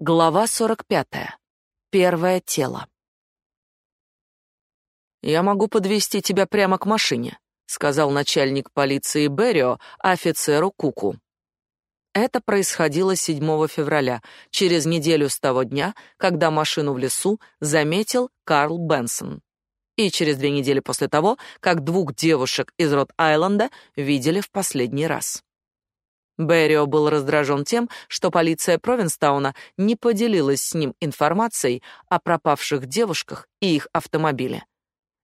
Глава 45. Первое тело. «Я могу подвести тебя прямо к машине», — сказал начальник полиции Беррио офицеру Куку. Это происходило 7 февраля, через неделю с того дня, когда машину в лесу заметил Карл Бенсон. И через две недели после того, как двух девушек из Рот-Айленда видели в последний раз. Беррио был раздражен тем, что полиция Провинстауна не поделилась с ним информацией о пропавших девушках и их автомобиле.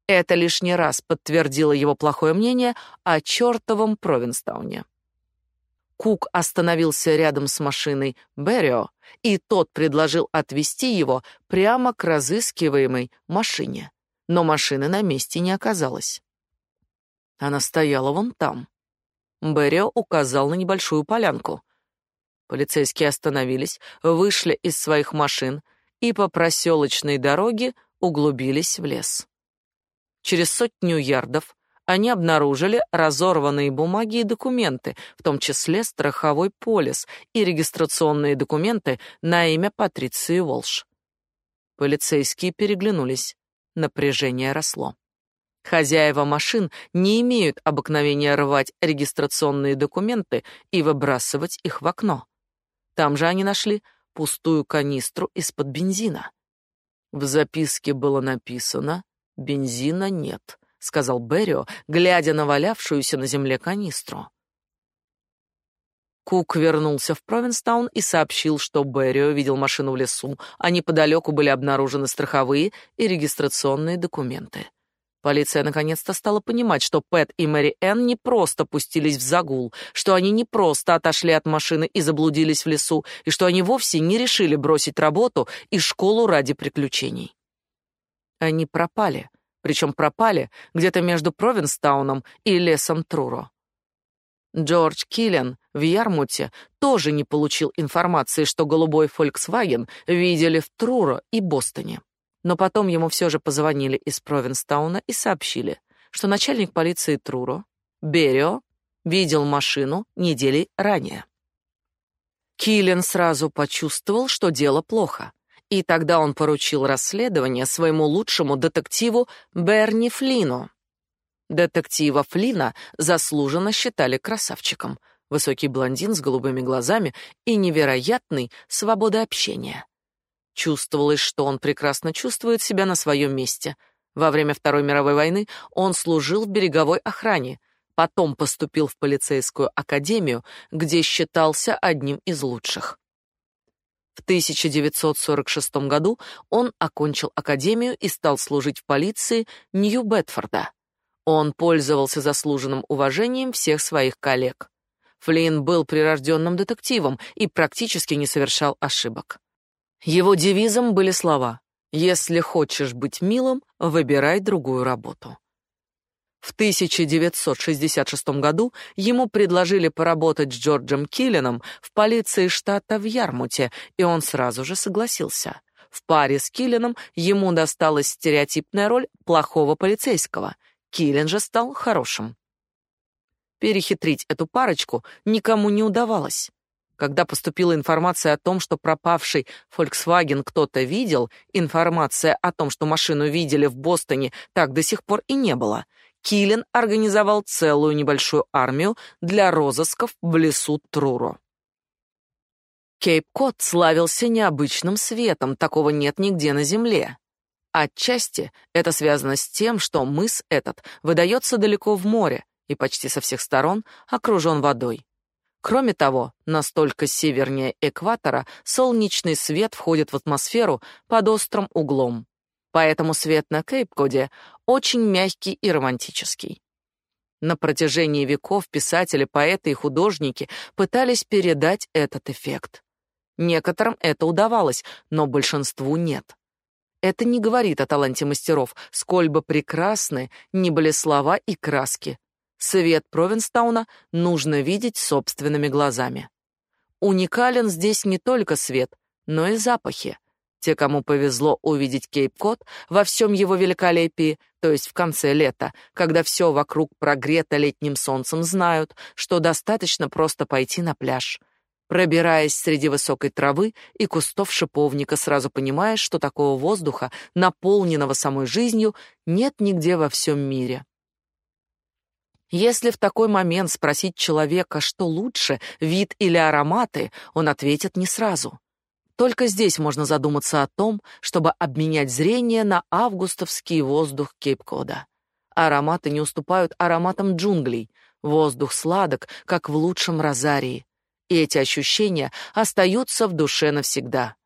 Это лишний раз подтвердило его плохое мнение о чертовом Провинстауне. Кук остановился рядом с машиной Беррио, и тот предложил отвезти его прямо к разыскиваемой машине. Но машины на месте не оказалось. Она стояла вон там. Беррио указал на небольшую полянку. Полицейские остановились, вышли из своих машин и по проселочной дороге углубились в лес. Через сотню ярдов они обнаружили разорванные бумаги и документы, в том числе страховой полис и регистрационные документы на имя Патриции Волш. Полицейские переглянулись. Напряжение росло. Хозяева машин не имеют обыкновения рвать регистрационные документы и выбрасывать их в окно. Там же они нашли пустую канистру из-под бензина. В записке было написано «Бензина нет», — сказал Беррио, глядя на валявшуюся на земле канистру. Кук вернулся в Провинстаун и сообщил, что Беррио видел машину в лесу, а неподалеку были обнаружены страховые и регистрационные документы. Полиция наконец-то стала понимать, что Пэт и Мэри Энн не просто пустились в загул, что они не просто отошли от машины и заблудились в лесу, и что они вовсе не решили бросить работу и школу ради приключений. Они пропали, причем пропали где-то между Провинстауном и лесом Труро. Джордж Киллен в Ярмуте тоже не получил информации, что голубой Volkswagen видели в Труро и Бостоне. Но потом ему все же позвонили из Провинстауна и сообщили, что начальник полиции Труро, Берио, видел машину недели ранее. Киллен сразу почувствовал, что дело плохо, и тогда он поручил расследование своему лучшему детективу Берни Флину. Детектива Флина заслуженно считали красавчиком. Высокий блондин с голубыми глазами и невероятной свободой общения. Чувствовалось, что он прекрасно чувствует себя на своем месте. Во время Второй мировой войны он служил в береговой охране, потом поступил в полицейскую академию, где считался одним из лучших. В 1946 году он окончил академию и стал служить в полиции Нью-Бетфорда. Он пользовался заслуженным уважением всех своих коллег. Флинн был прирожденным детективом и практически не совершал ошибок. Его девизом были слова «Если хочешь быть милым, выбирай другую работу». В 1966 году ему предложили поработать с Джорджем Киллином в полиции штата в Ярмуте, и он сразу же согласился. В паре с Киллином ему досталась стереотипная роль плохого полицейского. Киллин же стал хорошим. Перехитрить эту парочку никому не удавалось. Когда поступила информация о том, что пропавший Volkswagen кто-то видел, информация о том, что машину видели в Бостоне, так до сих пор и не было. Киллен организовал целую небольшую армию для розысков в лесу Труро. Кейп-Кот славился необычным светом, такого нет нигде на земле. Отчасти это связано с тем, что мыс этот выдается далеко в море и почти со всех сторон окружен водой. Кроме того, настолько севернее экватора солнечный свет входит в атмосферу под острым углом. Поэтому свет на Кейп-Коде очень мягкий и романтический. На протяжении веков писатели, поэты и художники пытались передать этот эффект. Некоторым это удавалось, но большинству нет. Это не говорит о таланте мастеров, сколь бы прекрасны ни были слова и краски, Свет Провинстауна нужно видеть собственными глазами. Уникален здесь не только свет, но и запахи. Те, кому повезло увидеть Кейп-Кот во всем его великолепии, то есть в конце лета, когда все вокруг прогрето летним солнцем, знают, что достаточно просто пойти на пляж. пробираясь среди высокой травы и кустов шиповника, сразу понимаешь, что такого воздуха, наполненного самой жизнью, нет нигде во всем мире. Если в такой момент спросить человека, что лучше, вид или ароматы, он ответит не сразу. Только здесь можно задуматься о том, чтобы обменять зрение на августовский воздух Кейп-Кода. Ароматы не уступают ароматам джунглей. Воздух сладок, как в лучшем розарии. И эти ощущения остаются в душе навсегда.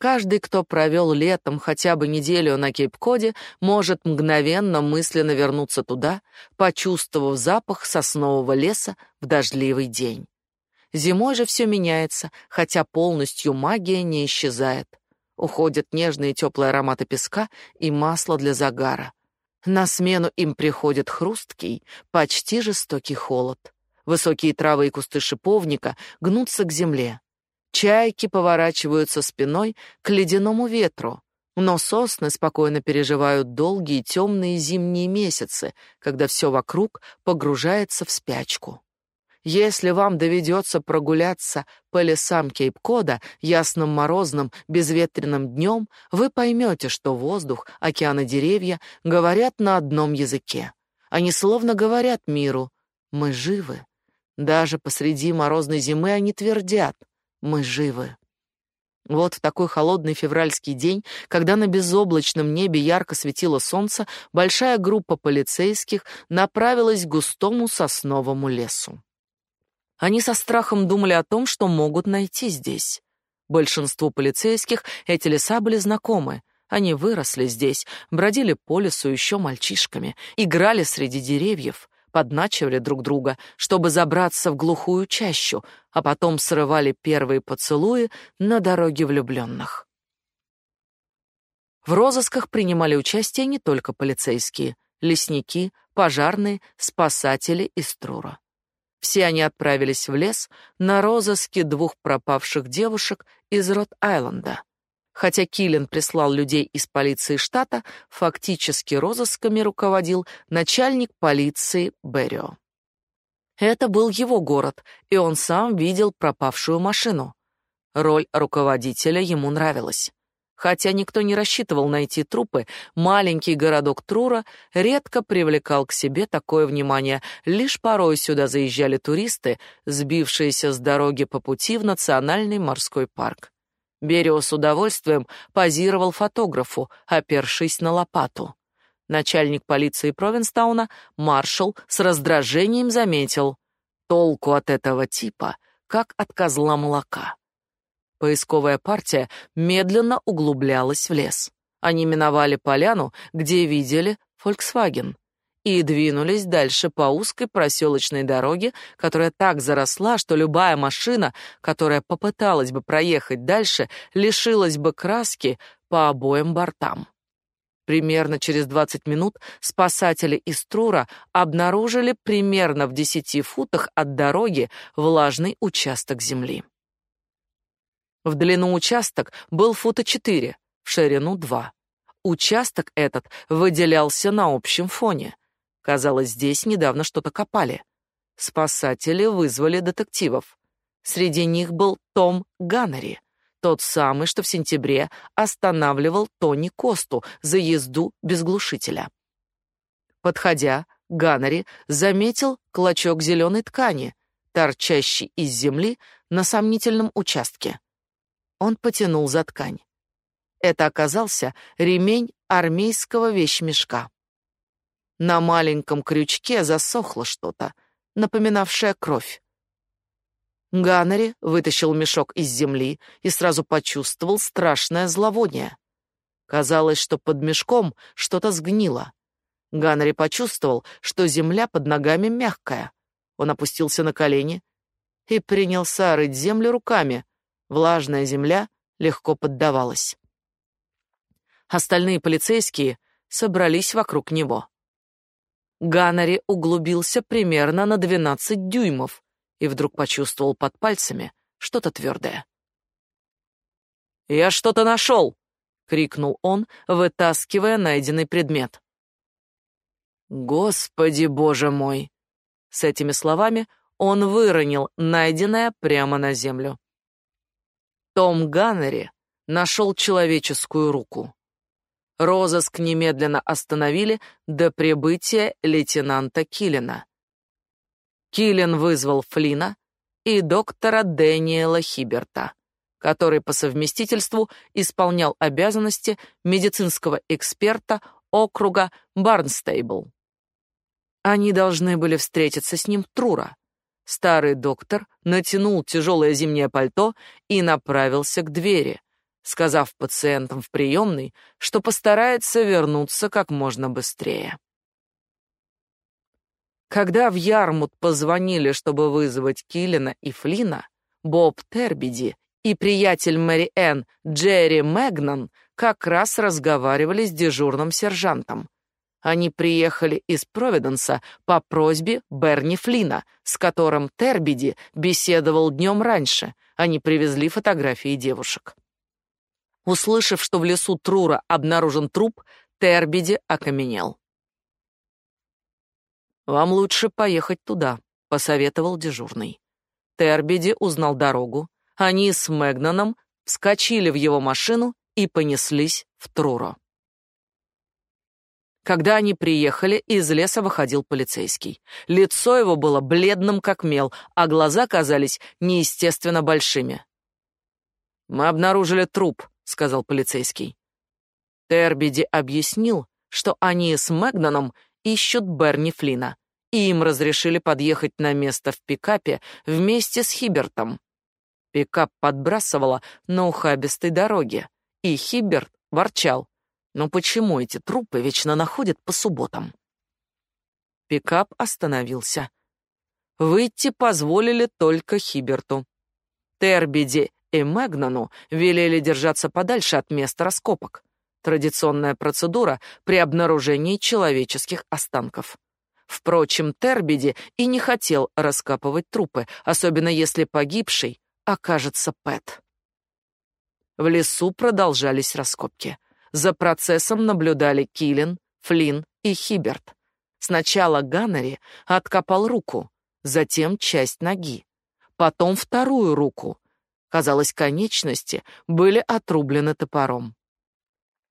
Каждый, кто провел летом хотя бы неделю на Кейп-Коде, может мгновенно мысленно вернуться туда, почувствовав запах соснового леса в дождливый день. Зимой же все меняется, хотя полностью магия не исчезает. Уходят нежные теплые ароматы песка и масла для загара. На смену им приходит хрусткий, почти жестокий холод. Высокие травы и кусты шиповника гнутся к земле. Чайки поворачиваются спиной к ледяному ветру, но сосны спокойно переживают долгие темные зимние месяцы, когда все вокруг погружается в спячку. Если вам доведется прогуляться по лесам Кейп-Кода ясным морозным безветренным днем, вы поймете, что воздух, океан и деревья говорят на одном языке. Они словно говорят миру «Мы живы». Даже посреди морозной зимы они твердят мы живы. Вот в такой холодный февральский день, когда на безоблачном небе ярко светило солнце, большая группа полицейских направилась к густому сосновому лесу. Они со страхом думали о том, что могут найти здесь. Большинству полицейских эти леса были знакомы. Они выросли здесь, бродили по лесу еще мальчишками, играли среди деревьев подначивали друг друга, чтобы забраться в глухую чащу, а потом срывали первые поцелуи на дороге влюбленных. В розысках принимали участие не только полицейские, лесники, пожарные, спасатели из Трура. Все они отправились в лес на розыски двух пропавших девушек из Рот-Айленда. Хотя Киллен прислал людей из полиции штата, фактически розысками руководил начальник полиции Беррио. Это был его город, и он сам видел пропавшую машину. Роль руководителя ему нравилась. Хотя никто не рассчитывал найти трупы, маленький городок Трура редко привлекал к себе такое внимание. Лишь порой сюда заезжали туристы, сбившиеся с дороги по пути в национальный морской парк. Берио с удовольствием позировал фотографу, опершись на лопату. Начальник полиции Провинстауна, маршал, с раздражением заметил. Толку от этого типа, как от козла молока. Поисковая партия медленно углублялась в лес. Они миновали поляну, где видели Volkswagen и двинулись дальше по узкой проселочной дороге, которая так заросла, что любая машина, которая попыталась бы проехать дальше, лишилась бы краски по обоим бортам. Примерно через 20 минут спасатели из Трура обнаружили примерно в 10 футах от дороги влажный участок земли. В длину участок был фута 4, в ширину 2. Участок этот выделялся на общем фоне. Казалось, здесь недавно что-то копали. Спасатели вызвали детективов. Среди них был Том Ганнери, тот самый, что в сентябре останавливал Тони Косту за езду без глушителя. Подходя, Ганнери заметил клочок зеленой ткани, торчащий из земли на сомнительном участке. Он потянул за ткань. Это оказался ремень армейского вещмешка. На маленьком крючке засохло что-то, напоминавшее кровь. Ганнери вытащил мешок из земли и сразу почувствовал страшное зловоние. Казалось, что под мешком что-то сгнило. Ганнери почувствовал, что земля под ногами мягкая. Он опустился на колени и принялся рыть землю руками. Влажная земля легко поддавалась. Остальные полицейские собрались вокруг него. Ганнери углубился примерно на 12 дюймов и вдруг почувствовал под пальцами что-то твердое. «Я что-то нашел!» — крикнул он, вытаскивая найденный предмет. «Господи, боже мой!» С этими словами он выронил найденное прямо на землю. Том Ганнери нашел человеческую руку. Розыск немедленно остановили до прибытия лейтенанта Киллина. Киллин вызвал Флина и доктора Дэниела Хиберта, который по совместительству исполнял обязанности медицинского эксперта округа Барнстейбл. Они должны были встретиться с ним в Трура. Старый доктор натянул тяжелое зимнее пальто и направился к двери, сказав пациентам в приемной, что постарается вернуться как можно быстрее. Когда в Ярмут позвонили, чтобы вызвать Киллина и Флина, Боб Тербиди и приятель Мэри Энн Джерри Мэгнан как раз разговаривали с дежурным сержантом. Они приехали из Провиденса по просьбе Берни Флина, с которым Тербиди беседовал днем раньше. Они привезли фотографии девушек. Услышав, что в лесу Трура обнаружен труп, Тербиди окаменел. «Вам лучше поехать туда», — посоветовал дежурный. Тербиди узнал дорогу. Они с Мэгнаном вскочили в его машину и понеслись в Труро. Когда они приехали, из леса выходил полицейский. Лицо его было бледным, как мел, а глаза казались неестественно большими. «Мы обнаружили труп», сказал полицейский. Тербиди объяснил, что они с Мэгнаном ищут Берни Флина, и им разрешили подъехать на место в пикапе вместе с Хибертом. Пикап подбрасывало на ухабистой дороге, и Хиберт ворчал. «Ну почему эти трупы вечно находят по субботам?» Пикап остановился. Выйти позволили только Хиберту. Тербиди и Мэгнану велели держаться подальше от места раскопок. Традиционная процедура при обнаружении человеческих останков. Впрочем, Тербиди и не хотел раскапывать трупы, особенно если погибший окажется Пэт. В лесу продолжались раскопки. За процессом наблюдали Киллин, Флинн и Хиберт. Сначала Ганнери откопал руку, затем часть ноги, потом вторую руку, Казалось, конечности были отрублены топором.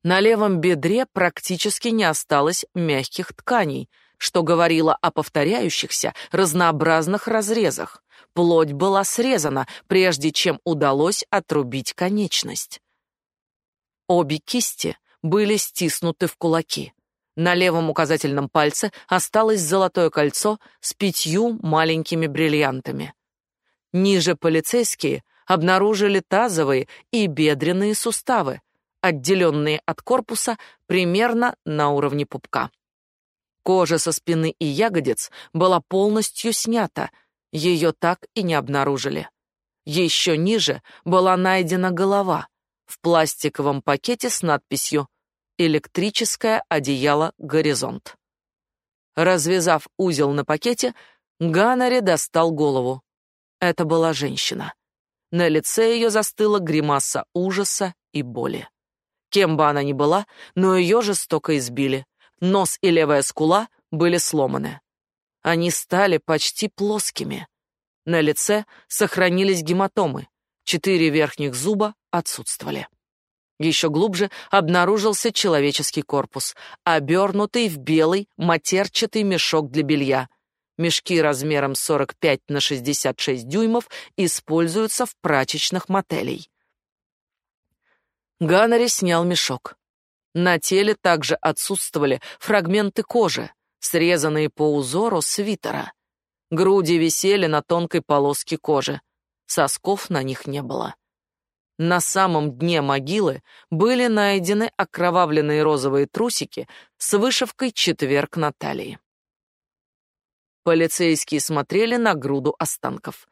На левом бедре практически не осталось мягких тканей, что говорило о повторяющихся разнообразных разрезах. Плоть была срезана, прежде чем удалось отрубить конечность. Обе кисти были стиснуты в кулаки. На левом указательном пальце осталось золотое кольцо с пятью маленькими бриллиантами. Ниже полицейские обнаружили тазовые и бедренные суставы, отделенные от корпуса примерно на уровне пупка. Кожа со спины и ягодиц была полностью снята, ее так и не обнаружили. Еще ниже была найдена голова в пластиковом пакете с надписью «Электрическое одеяло «Горизонт». Развязав узел на пакете, Ганнери достал голову. Это была женщина. На лице ее застыла гримаса ужаса и боли. Кем бы она ни была, но ее жестоко избили. Нос и левая скула были сломаны. Они стали почти плоскими. На лице сохранились гематомы. Четыре верхних зуба отсутствовали. Еще глубже обнаружился человеческий корпус, обернутый в белый матерчатый мешок для белья — Мешки размером 45 на 66 дюймов используются в прачечных мотелей. Ганнери снял мешок. На теле также отсутствовали фрагменты кожи, срезанные по узору свитера. Груди висели на тонкой полоске кожи. Сосков на них не было. На самом дне могилы были найдены окровавленные розовые трусики с вышивкой «Четверг на талии». Полицейские смотрели на груду останков.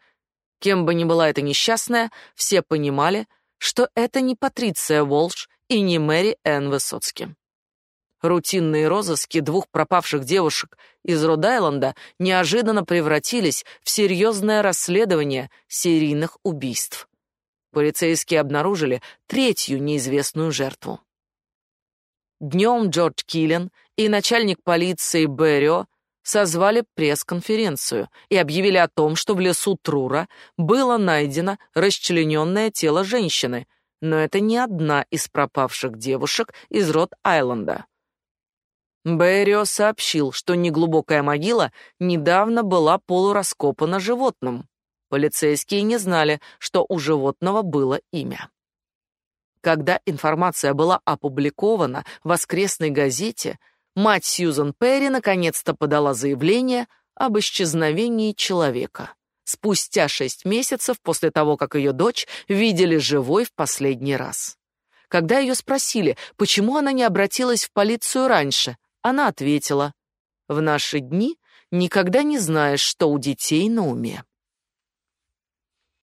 Кем бы ни была эта несчастная, все понимали, что это не Патриция Волш и не Мэри Энн Высоцки. Рутинные розыски двух пропавших девушек из Род-Айленда неожиданно превратились в серьезное расследование серийных убийств. Полицейские обнаружили третью неизвестную жертву. Днем Джордж Киллен и начальник полиции Беррио созвали пресс-конференцию и объявили о том, что в лесу Трура было найдено расчлененное тело женщины, но это не одна из пропавших девушек из Рот-Айленда. Бэрио сообщил, что неглубокая могила недавно была полураскопана животным. Полицейские не знали, что у животного было имя. Когда информация была опубликована в воскресной газете, мать Сьюзен Перри наконец-то подала заявление об исчезновении человека. Спустя шесть месяцев после того, как ее дочь видели живой в последний раз. Когда ее спросили, почему она не обратилась в полицию раньше, она ответила, «В наши дни никогда не знаешь, что у детей на уме».